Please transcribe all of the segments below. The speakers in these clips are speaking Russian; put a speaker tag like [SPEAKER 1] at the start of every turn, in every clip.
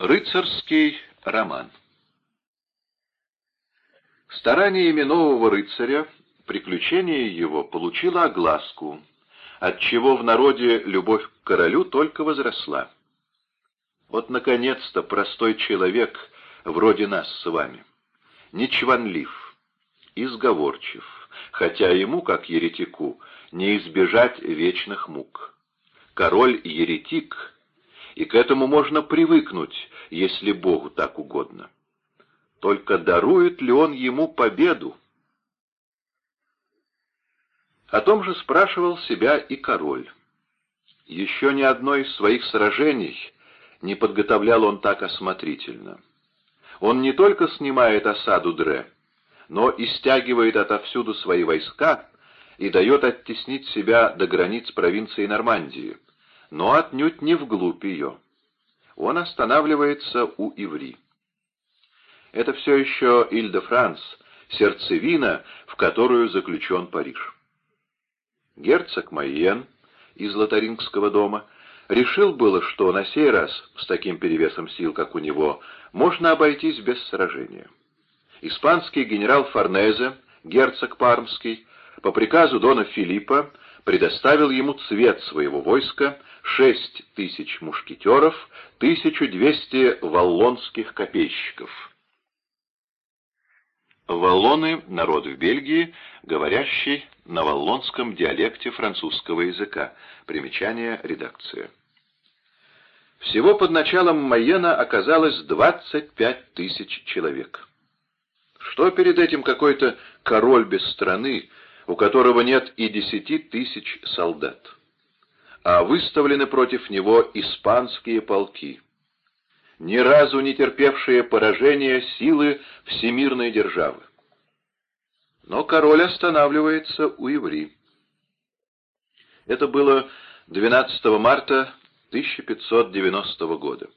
[SPEAKER 1] Рыцарский роман Стараниями нового рыцаря приключение его получило огласку, отчего в народе любовь к королю только возросла. Вот, наконец-то, простой человек, вроде нас с вами, не чванлив, изговорчив, хотя ему, как еретику, не избежать вечных мук. Король-еретик, и к этому можно привыкнуть, если Богу так угодно. Только дарует ли он ему победу? О том же спрашивал себя и король. Еще ни одной из своих сражений не подготовлял он так осмотрительно. Он не только снимает осаду Дре, но и стягивает отовсюду свои войска и дает оттеснить себя до границ провинции Нормандии, но отнюдь не вглубь ее. Он останавливается у Иври. Это все еще Иль-де-Франс, сердцевина, в которую заключен Париж. Герцог Майен из Лотарингского дома решил было, что на сей раз, с таким перевесом сил, как у него, можно обойтись без сражения. Испанский генерал Форнезе, герцог Пармский, по приказу дона Филиппа предоставил ему цвет своего войска, шесть тысяч мушкетеров, тысячу двести валлонских копейщиков. Валлоны — народ в Бельгии, говорящий на валлонском диалекте французского языка. Примечание редакции. Всего под началом Майена оказалось 25 тысяч человек. Что перед этим какой-то король без страны, у которого нет и десяти тысяч солдат? А выставлены против него испанские полки ни разу не терпевшие поражения силы всемирной державы. Но король останавливается у Иври. Это было 12 марта 1590 года.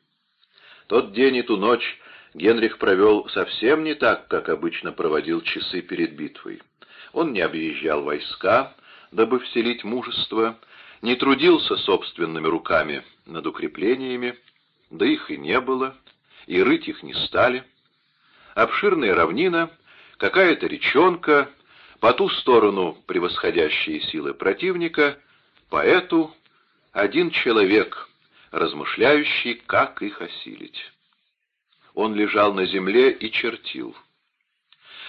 [SPEAKER 1] Тот день и ту ночь Генрих провел совсем не так, как обычно проводил часы перед битвой. Он не объезжал войска, дабы вселить мужество, не трудился собственными руками над укреплениями, да их и не было, и рыть их не стали. Обширная равнина, какая-то речонка, по ту сторону превосходящие силы противника, по эту один человек, размышляющий, как их осилить. Он лежал на земле и чертил.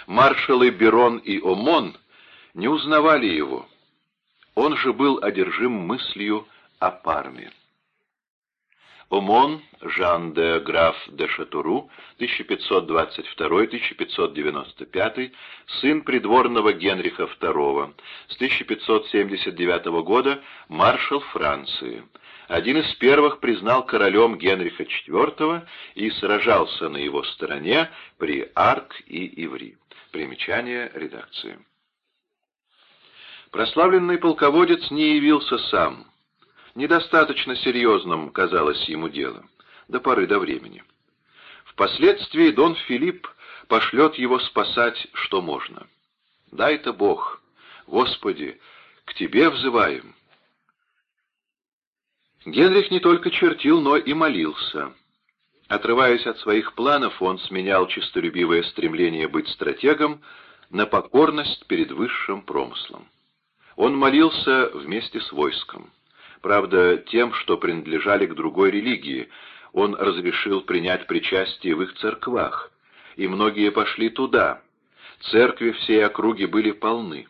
[SPEAKER 1] Маршалы Берон и Омон не узнавали его. Он же был одержим мыслью о Парме. Омон, Жан де граф де Шатуру, 1522-1595, сын придворного Генриха II, с 1579 года маршал Франции. Один из первых признал королем Генриха IV и сражался на его стороне при Арк и Иври. Примечание редакции. Прославленный полководец не явился сам – Недостаточно серьезным казалось ему дело, до поры до времени. Впоследствии Дон Филипп пошлет его спасать, что можно. Дай-то Бог, Господи, к Тебе взываем. Генрих не только чертил, но и молился. Отрываясь от своих планов, он сменял честолюбивое стремление быть стратегом на покорность перед высшим промыслом. Он молился вместе с войском. Правда, тем, что принадлежали к другой религии, он разрешил принять причастие в их церквах, и многие пошли туда. Церкви всей округи были полны.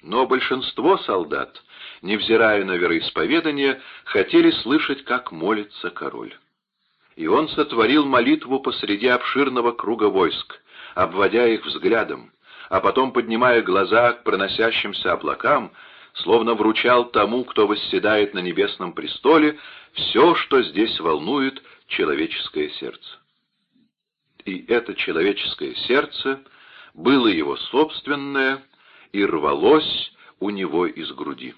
[SPEAKER 1] Но большинство солдат, невзирая на вероисповедание, хотели слышать, как молится король. И он сотворил молитву посреди обширного круга войск, обводя их взглядом, а потом, поднимая глаза к проносящимся облакам, словно вручал тому, кто восседает на небесном престоле, все, что здесь волнует человеческое сердце. И это человеческое сердце было его собственное и рвалось у него из груди.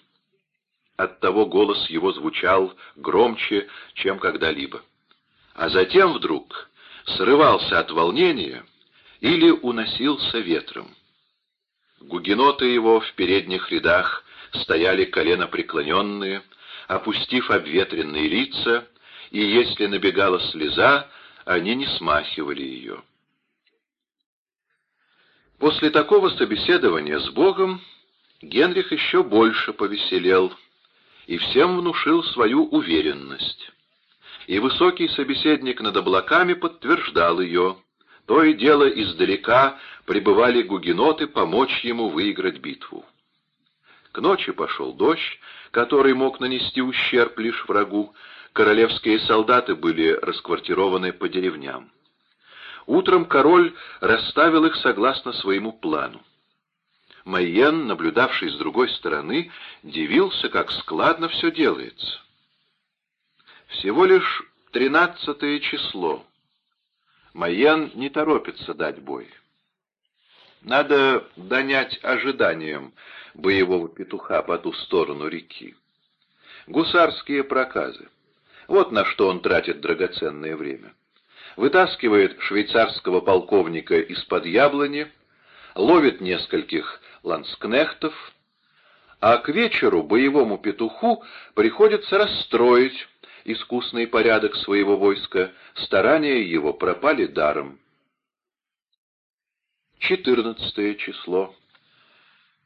[SPEAKER 1] Оттого голос его звучал громче, чем когда-либо. А затем вдруг срывался от волнения или уносился ветром. Гугеноты его в передних рядах стояли колено преклоненные, опустив обветренные лица и если набегала слеза, они не смахивали ее. После такого собеседования с Богом Генрих еще больше повеселел и всем внушил свою уверенность. И высокий собеседник над облаками подтверждал ее. То и дело издалека прибывали гугеноты помочь ему выиграть битву. К ночи пошел дождь, который мог нанести ущерб лишь врагу. Королевские солдаты были расквартированы по деревням. Утром король расставил их согласно своему плану. Майен, наблюдавший с другой стороны, дивился, как складно все делается. Всего лишь тринадцатое число. Майен не торопится дать бой. Надо донять ожиданиям боевого петуха по ту сторону реки. Гусарские проказы. Вот на что он тратит драгоценное время. Вытаскивает швейцарского полковника из-под яблони, ловит нескольких ланскнехтов, а к вечеру боевому петуху приходится расстроить искусный порядок своего войска, старания его пропали даром. Четырнадцатое число.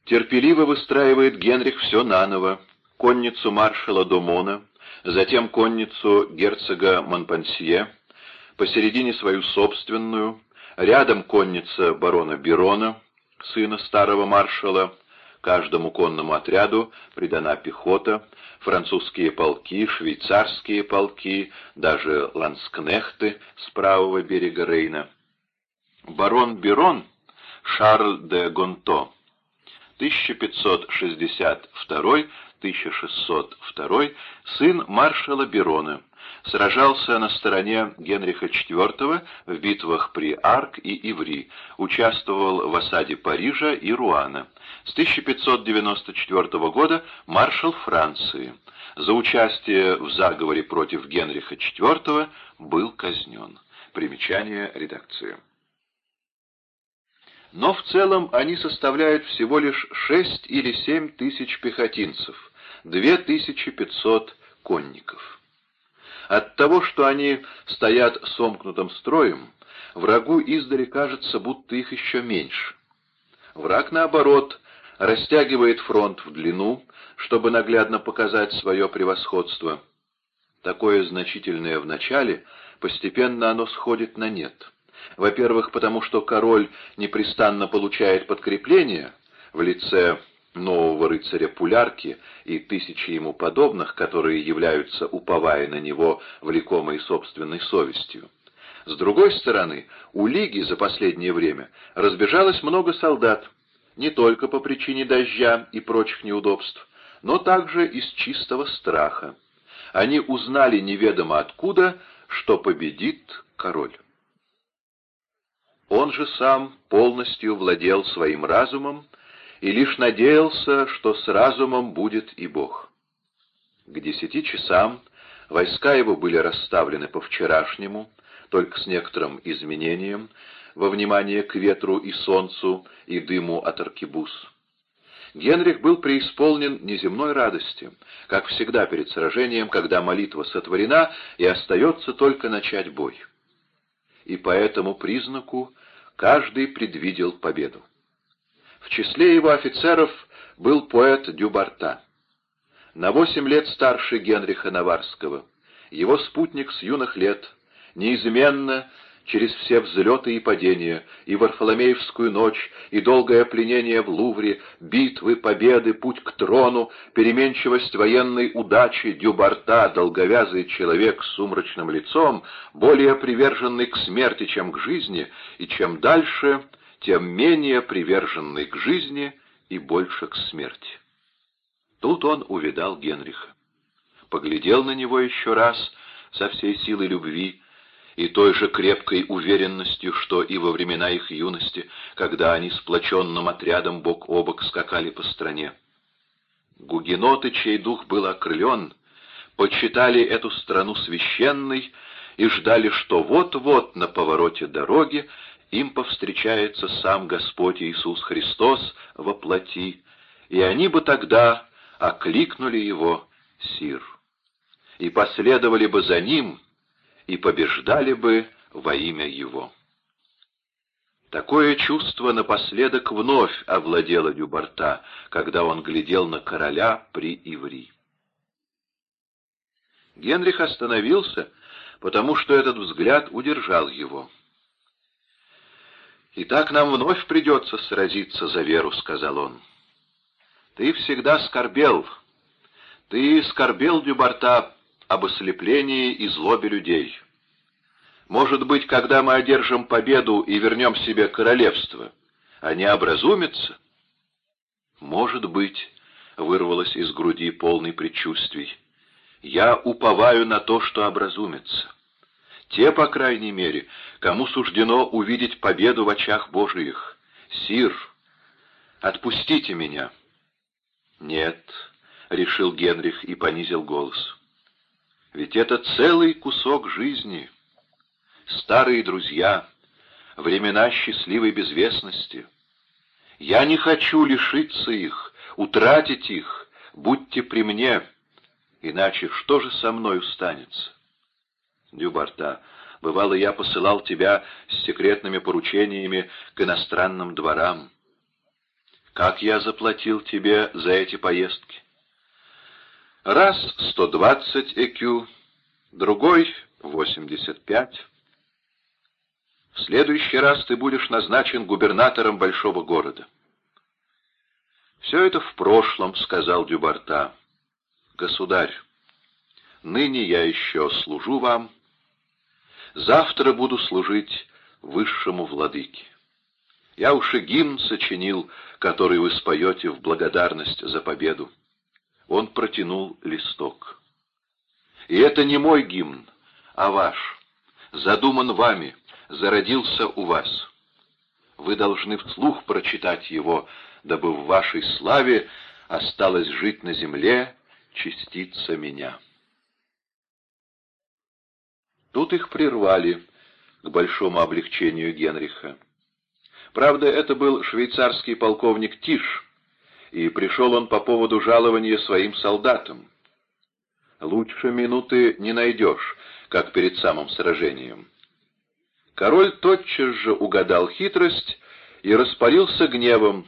[SPEAKER 1] Терпеливо выстраивает Генрих все наново, конницу маршала Думона, затем конницу герцога Монпансье, посередине свою собственную, рядом конница барона Берона, сына старого маршала, каждому конному отряду придана пехота, французские полки, швейцарские полки, даже ланскнехты с правого берега Рейна. Барон Берон Шарль де Гонто, 1562-1602, сын маршала Берона, сражался на стороне Генриха IV в битвах при Арк и Иври, участвовал в осаде Парижа и Руана. С 1594 года маршал Франции. За участие в заговоре против Генриха IV был казнен. Примечание редакции. Но в целом они составляют всего лишь 6 или 7 тысяч пехотинцев, 2500 конников. От того, что они стоят сомкнутым строем, врагу издали кажется, будто их еще меньше. Враг, наоборот, растягивает фронт в длину, чтобы наглядно показать свое превосходство. Такое значительное в начале, постепенно оно сходит на нет. Во-первых, потому что король непрестанно получает подкрепление в лице нового рыцаря Пулярки и тысячи ему подобных, которые являются, уповая на него, влекомой собственной совестью. С другой стороны, у Лиги за последнее время разбежалось много солдат, не только по причине дождя и прочих неудобств, но также из чистого страха. Они узнали неведомо откуда, что победит король. Он же сам полностью владел своим разумом и лишь надеялся, что с разумом будет и Бог. К десяти часам войска его были расставлены по-вчерашнему, только с некоторым изменением, во внимание к ветру и солнцу и дыму от аркебуз. Генрих был преисполнен неземной радости, как всегда перед сражением, когда молитва сотворена и остается только начать бой и по этому признаку каждый предвидел победу. В числе его офицеров был поэт Дюбарта. На восемь лет старше Генриха Наварского, его спутник с юных лет, неизменно через все взлеты и падения, и Варфоломеевскую ночь, и долгое пленение в Лувре, битвы, победы, путь к трону, переменчивость военной удачи, Дюбарта, долговязый человек с сумрачным лицом, более приверженный к смерти, чем к жизни, и чем дальше, тем менее приверженный к жизни и больше к смерти. Тут он увидал Генриха. Поглядел на него еще раз со всей силой любви, и той же крепкой уверенностью, что и во времена их юности, когда они сплоченным отрядом бок о бок скакали по стране. Гугеноты, чей дух был окрылен, почитали эту страну священной и ждали, что вот-вот на повороте дороги им повстречается сам Господь Иисус Христос во плоти, и они бы тогда окликнули его «Сир» и последовали бы за ним, и побеждали бы во имя его. Такое чувство напоследок вновь овладело Дюбарта, когда он глядел на короля при Иври. Генрих остановился, потому что этот взгляд удержал его. «Итак, нам вновь придется сразиться за веру», — сказал он. «Ты всегда скорбел. Ты скорбел, Дюбарта, об ослеплении и злобе людей. Может быть, когда мы одержим победу и вернем себе королевство, они образумятся?» «Может быть», — вырвалось из груди полный предчувствий, — «я уповаю на то, что образумится». Те, по крайней мере, кому суждено увидеть победу в очах Божиих. Сир, отпустите меня. Нет, — решил Генрих и понизил голос. Ведь это целый кусок жизни. Старые друзья, времена счастливой безвестности. Я не хочу лишиться их, утратить их, будьте при мне, иначе что же со мной устанется? Дюбарта, бывало, я посылал тебя с секретными поручениями к иностранным дворам. Как я заплатил тебе за эти поездки? Раз сто двадцать экю, другой восемьдесят пять. В следующий раз ты будешь назначен губернатором большого города. «Все это в прошлом», — сказал Дюбарта. «Государь, ныне я еще служу вам, Завтра буду служить высшему владыке. Я уж и гимн сочинил, который вы споете в благодарность за победу. Он протянул листок. И это не мой гимн, а ваш. Задуман вами, зародился у вас. Вы должны вслух прочитать его, дабы в вашей славе осталось жить на земле частица меня». Тут их прервали, к большому облегчению Генриха. Правда, это был швейцарский полковник Тиш, и пришел он по поводу жалования своим солдатам. Лучше минуты не найдешь, как перед самым сражением. Король тотчас же угадал хитрость и распалился гневом,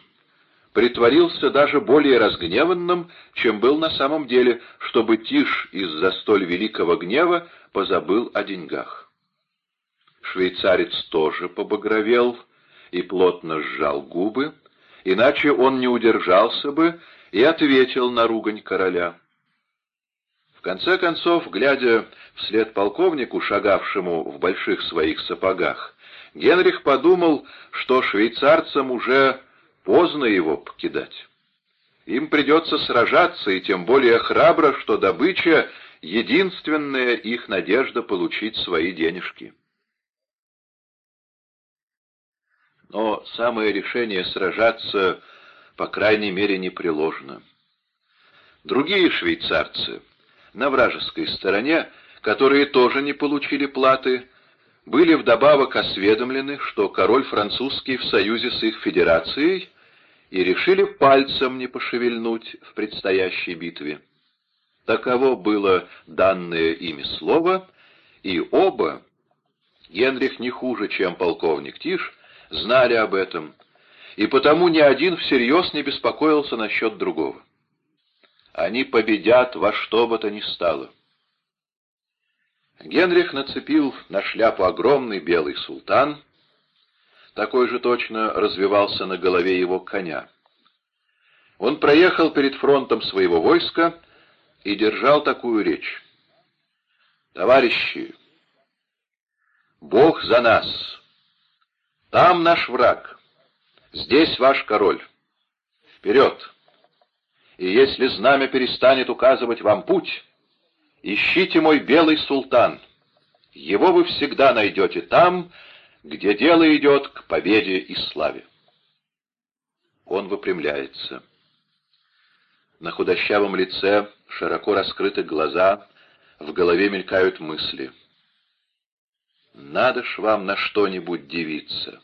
[SPEAKER 1] притворился даже более разгневанным, чем был на самом деле, чтобы Тиш из-за столь великого гнева позабыл о деньгах. Швейцарец тоже побагровел и плотно сжал губы, иначе он не удержался бы и ответил на ругань короля. В конце концов, глядя вслед полковнику, шагавшему в больших своих сапогах, Генрих подумал, что швейцарцам уже поздно его покидать. Им придется сражаться, и тем более храбро, что добыча — единственная их надежда получить свои денежки. Но самое решение сражаться, по крайней мере, непреложно. Другие швейцарцы на вражеской стороне, которые тоже не получили платы, были вдобавок осведомлены, что король французский в союзе с их федерацией и решили пальцем не пошевельнуть в предстоящей битве. Таково было данное ими слово, и оба, Генрих не хуже, чем полковник Тиш, знали об этом, и потому ни один всерьез не беспокоился насчет другого. Они победят во что бы то ни стало. Генрих нацепил на шляпу огромный белый султан, такой же точно развивался на голове его коня. Он проехал перед фронтом своего войска и держал такую речь. «Товарищи, Бог за нас! Там наш враг, здесь ваш король. Вперед! И если знамя перестанет указывать вам путь, ищите мой белый султан. Его вы всегда найдете там, где дело идет к победе и славе. Он выпрямляется. На худощавом лице широко раскрыты глаза, в голове мелькают мысли. «Надо ж вам на что-нибудь дивиться.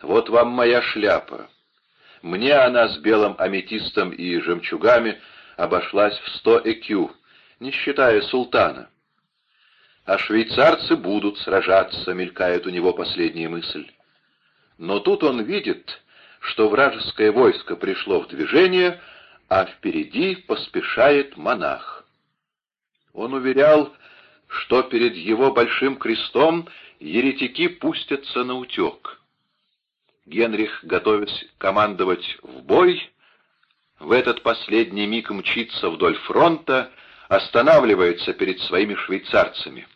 [SPEAKER 1] Вот вам моя шляпа. Мне она с белым аметистом и жемчугами обошлась в сто экю, не считая султана. А швейцарцы будут сражаться, мелькает у него последняя мысль. Но тут он видит, что вражеское войско пришло в движение, а впереди поспешает монах. Он уверял, что перед его большим крестом еретики пустятся на утек. Генрих, готовясь командовать в бой, в этот последний миг мчится вдоль фронта, останавливается перед своими швейцарцами.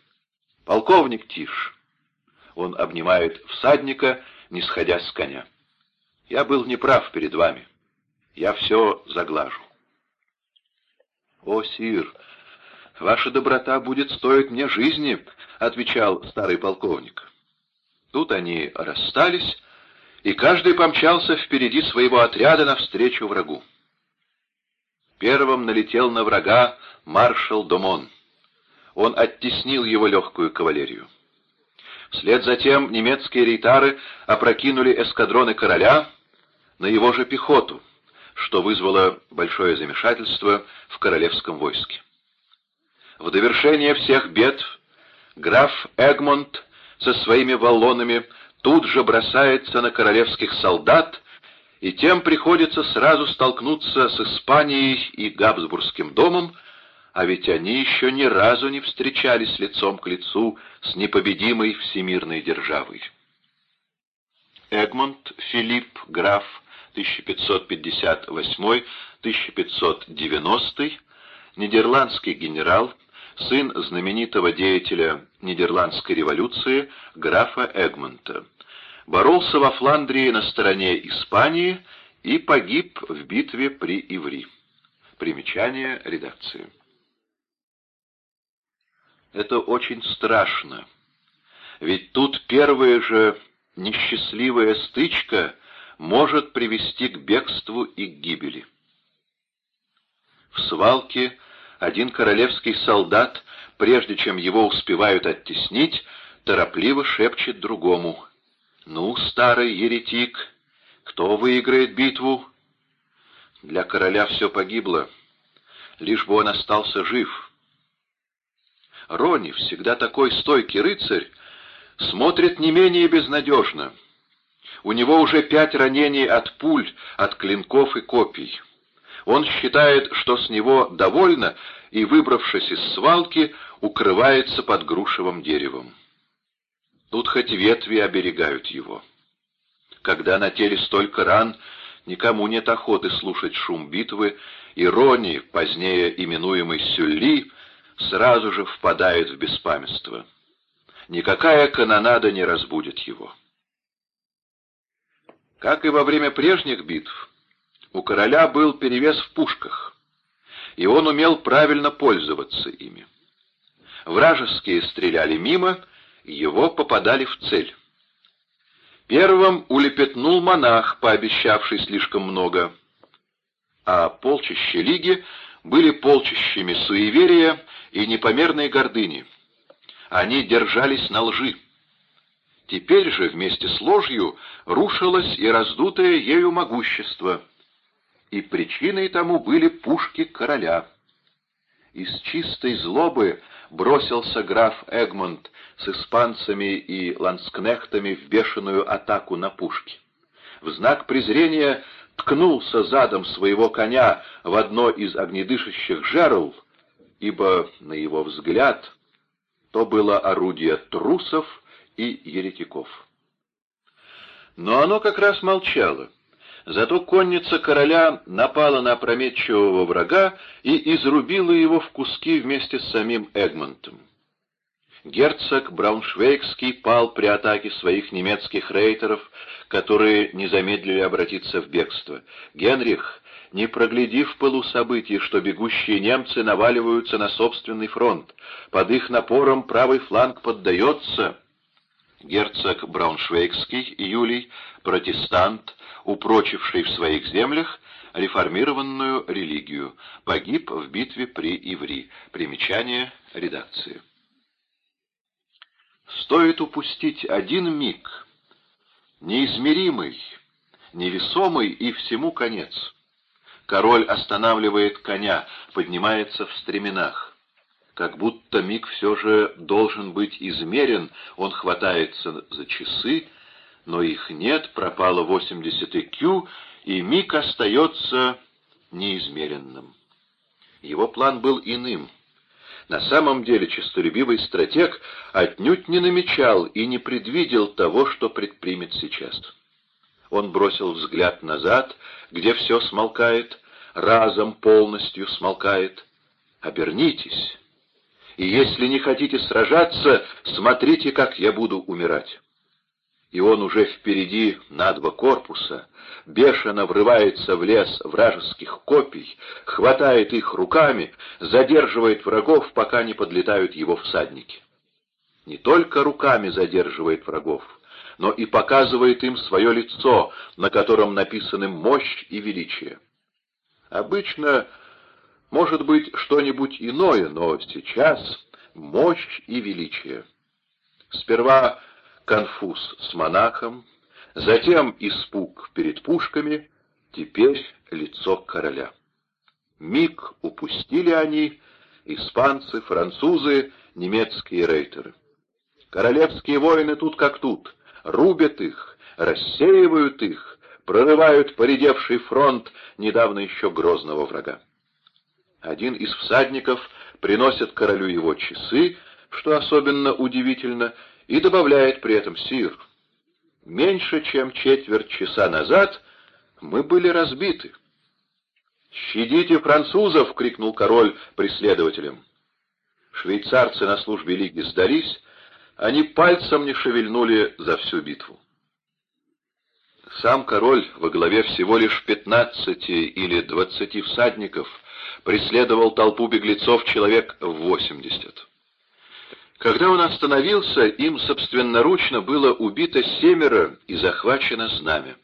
[SPEAKER 1] «Полковник Тиш!» Он обнимает всадника, не сходя с коня. «Я был неправ перед вами. Я все заглажу». «О, сир, ваша доброта будет стоить мне жизни», — отвечал старый полковник. Тут они расстались, и каждый помчался впереди своего отряда навстречу врагу. Первым налетел на врага маршал Домон. Он оттеснил его легкую кавалерию. Вслед за тем немецкие рейтары опрокинули эскадроны короля на его же пехоту, что вызвало большое замешательство в королевском войске. В довершение всех бед граф Эгмонт со своими валлонами тут же бросается на королевских солдат и тем приходится сразу столкнуться с Испанией и Габсбургским домом, а ведь они еще ни разу не встречались лицом к лицу с непобедимой всемирной державой. Эгмонт Филипп, граф 1558-1590, нидерландский генерал, сын знаменитого деятеля Нидерландской революции графа Эгмонта боролся во Фландрии на стороне Испании и погиб в битве при Иври. Примечание редакции. Это очень страшно, ведь тут первая же несчастливая стычка может привести к бегству и к гибели. В свалке один королевский солдат, прежде чем его успевают оттеснить, торопливо шепчет другому — «Ну, старый еретик, кто выиграет битву?» Для короля все погибло, лишь бы он остался жив. Рони, всегда такой стойкий рыцарь, смотрит не менее безнадежно. У него уже пять ранений от пуль, от клинков и копий. Он считает, что с него довольно, и, выбравшись из свалки, укрывается под грушевым деревом. Тут хоть ветви оберегают его. Когда на теле столько ран, никому нет охоты слушать шум битвы, и Рони, позднее именуемый Сюлли, сразу же впадает в беспамятство. Никакая канонада не разбудит его. Как и во время прежних битв, у короля был перевес в пушках, и он умел правильно пользоваться ими. Вражеские стреляли мимо, его попадали в цель. Первым улепетнул монах, пообещавший слишком много, а полчища лиги были полчищами суеверия и непомерной гордыни. Они держались на лжи. Теперь же вместе с ложью рушилось и раздутое ею могущество, и причиной тому были пушки короля. Из чистой злобы бросился граф Эгмонт с испанцами и ланскнехтами в бешеную атаку на пушки. В знак презрения ткнулся задом своего коня в одно из огнедышащих жерл, ибо, на его взгляд, то было орудие трусов и еретиков. Но оно как раз молчало. Зато конница короля напала на опрометчивого врага и изрубила его в куски вместе с самим Эгмонтом. Герцог Брауншвейгский пал при атаке своих немецких рейтеров, которые не замедлили обратиться в бегство. Генрих, не проглядев в пылу событий, что бегущие немцы наваливаются на собственный фронт, под их напором правый фланг поддается. Герцог Брауншвейгский, Юлий, протестант, упрочивший в своих землях реформированную религию, погиб в битве при Иври. Примечание редакции. Стоит упустить один миг, неизмеримый, невесомый и всему конец. Король останавливает коня, поднимается в стременах. Как будто миг все же должен быть измерен, он хватается за часы, но их нет, пропало 80 IQ, и миг остается неизмеренным. Его план был иным. На самом деле честолюбивый стратег отнюдь не намечал и не предвидел того, что предпримет сейчас. Он бросил взгляд назад, где все смолкает, разом полностью смолкает. Обернитесь, и если не хотите сражаться, смотрите, как я буду умирать и он уже впереди на два корпуса, бешено врывается в лес вражеских копий, хватает их руками, задерживает врагов, пока не подлетают его всадники. Не только руками задерживает врагов, но и показывает им свое лицо, на котором написаны мощь и величие. Обычно может быть что-нибудь иное, но сейчас мощь и величие. Сперва конфуз с монахом, затем испуг перед пушками, теперь лицо короля. Миг упустили они, испанцы, французы, немецкие рейтеры. Королевские воины тут как тут, рубят их, рассеивают их, прорывают поредевший фронт недавно еще грозного врага. Один из всадников приносит королю его часы, что особенно удивительно, и добавляет при этом «Сир, меньше чем четверть часа назад мы были разбиты». «Щадите французов!» — крикнул король преследователям. Швейцарцы на службе Лиги сдались, они пальцем не шевельнули за всю битву. Сам король во главе всего лишь пятнадцати или двадцати всадников преследовал толпу беглецов человек в восемьдесят. Когда он остановился, им собственноручно было убито семеро и захвачено знамя.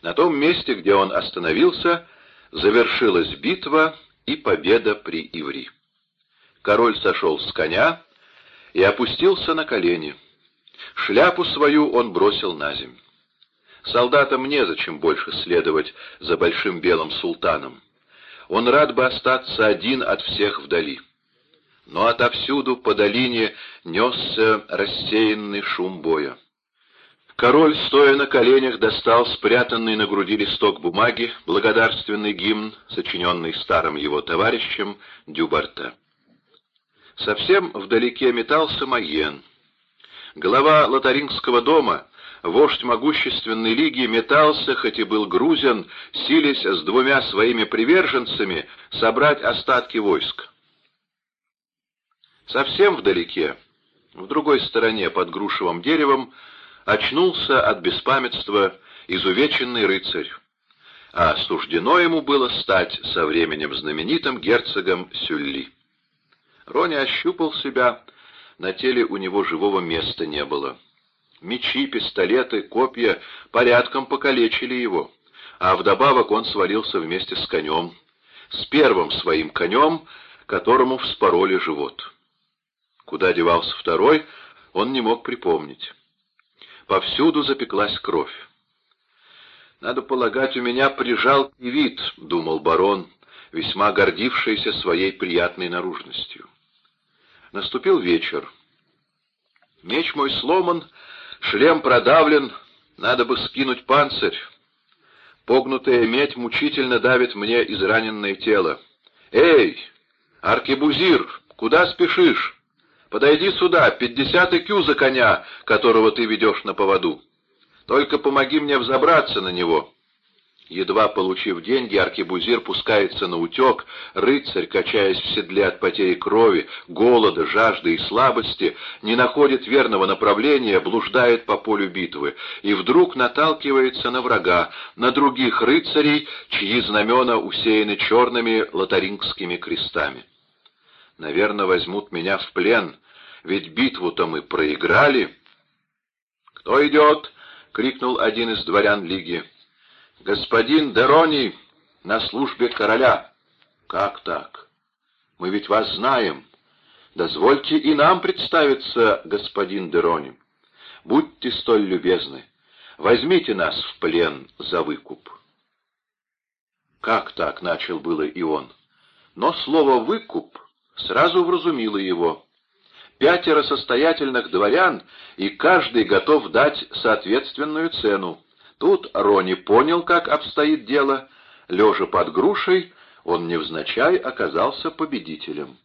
[SPEAKER 1] На том месте, где он остановился, завершилась битва и победа при Иври. Король сошел с коня и опустился на колени. Шляпу свою он бросил на землю. Солдатам незачем больше следовать за большим белым султаном. Он рад бы остаться один от всех вдали но отовсюду по долине несся рассеянный шум боя. Король, стоя на коленях, достал спрятанный на груди листок бумаги, благодарственный гимн, сочиненный старым его товарищем Дюбарта. Совсем вдалеке метался Майен. Глава лотарингского дома, вождь могущественной лиги, метался, хоть и был грузен, силясь с двумя своими приверженцами собрать остатки войск. Совсем вдалеке, в другой стороне под грушевым деревом, очнулся от беспамятства изувеченный рыцарь, а суждено ему было стать со временем знаменитым герцогом Сюлли. Рони ощупал себя, на теле у него живого места не было. Мечи, пистолеты, копья порядком покалечили его, а вдобавок он свалился вместе с конем, с первым своим конем, которому вспороли живот. Куда девался второй, он не мог припомнить. Повсюду запеклась кровь. «Надо полагать, у меня прижал вид», — думал барон, весьма гордившийся своей приятной наружностью. Наступил вечер. Меч мой сломан, шлем продавлен, надо бы скинуть панцирь. Погнутая медь мучительно давит мне израненное тело. «Эй, аркебузир, куда спешишь?» Подойди сюда, пятьдесят икю за коня, которого ты ведешь на поводу. Только помоги мне взобраться на него». Едва получив деньги, аркебузир пускается на утек, рыцарь, качаясь в седле от потери крови, голода, жажды и слабости, не находит верного направления, блуждает по полю битвы и вдруг наталкивается на врага, на других рыцарей, чьи знамена усеяны черными лотарингскими крестами. Наверное, возьмут меня в плен, ведь битву-то мы проиграли. — Кто идет? — крикнул один из дворян Лиги. — Господин Дерони на службе короля. — Как так? Мы ведь вас знаем. Дозвольте и нам представиться, господин Дерони. Будьте столь любезны. Возьмите нас в плен за выкуп. Как так, — начал было и он. Но слово «выкуп» сразу вразумила его. Пятеро состоятельных дворян, и каждый готов дать соответственную цену. Тут Рони понял, как обстоит дело. Лежа под грушей, он невзначай оказался победителем.